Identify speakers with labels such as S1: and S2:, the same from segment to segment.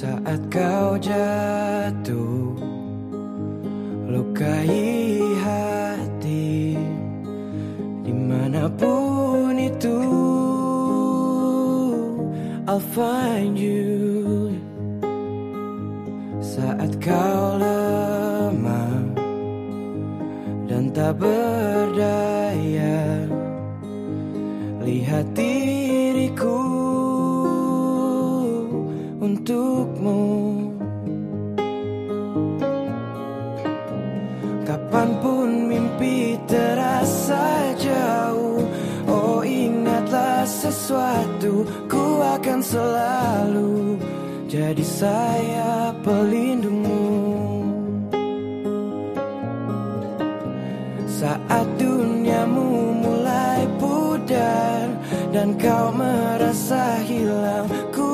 S1: Saat kau jatuh Lukai hati Di mana pun itu. I'll find you Saat kau lemah Dan tak berdaya. Lihat sesuatu Ku akan selalu Jadi saya pelindungmu. Saat duniamu mulai pudar Dan kau merasa hilang Ku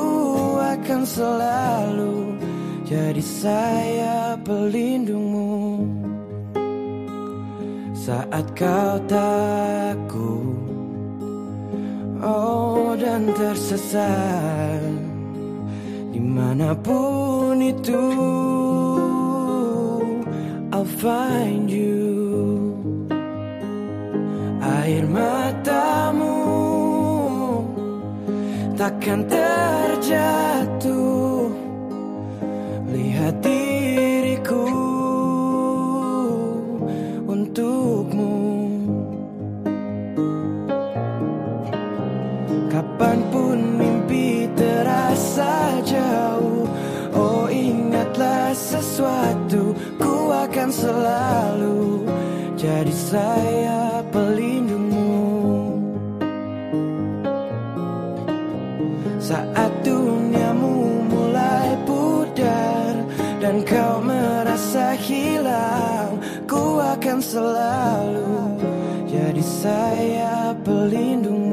S1: akan selalu Jadi saya pelindungmu. Saat kau takut Oh dan tersesat Di mana pun itu I'll find you. Air matamu Takkan terjatuh jauh. Oh ingatlah sesuatu Ku akan selalu Jadi saya pelindungmu. Saat duniamu mulai pudar Dan kau merasa hilang Ku akan selalu Jadi saya pelindungmu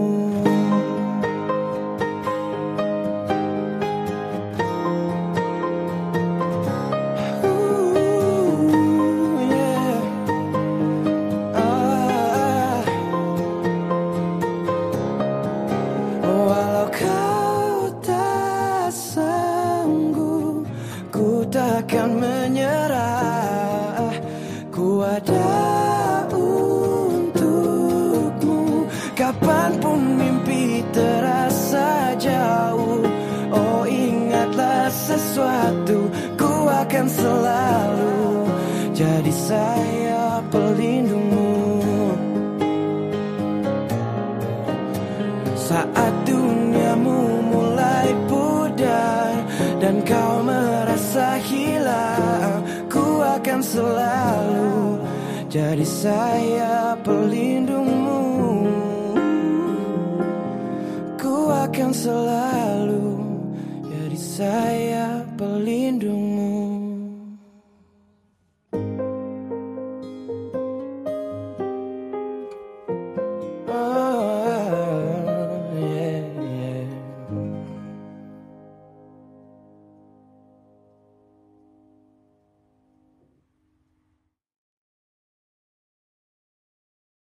S1: saya pelindungmu. Saat duniamu mulai pudar Dan kau merasa hilang Ku akan selalu Jadi saya pelindungmu. Ku akan selalu Jadi saya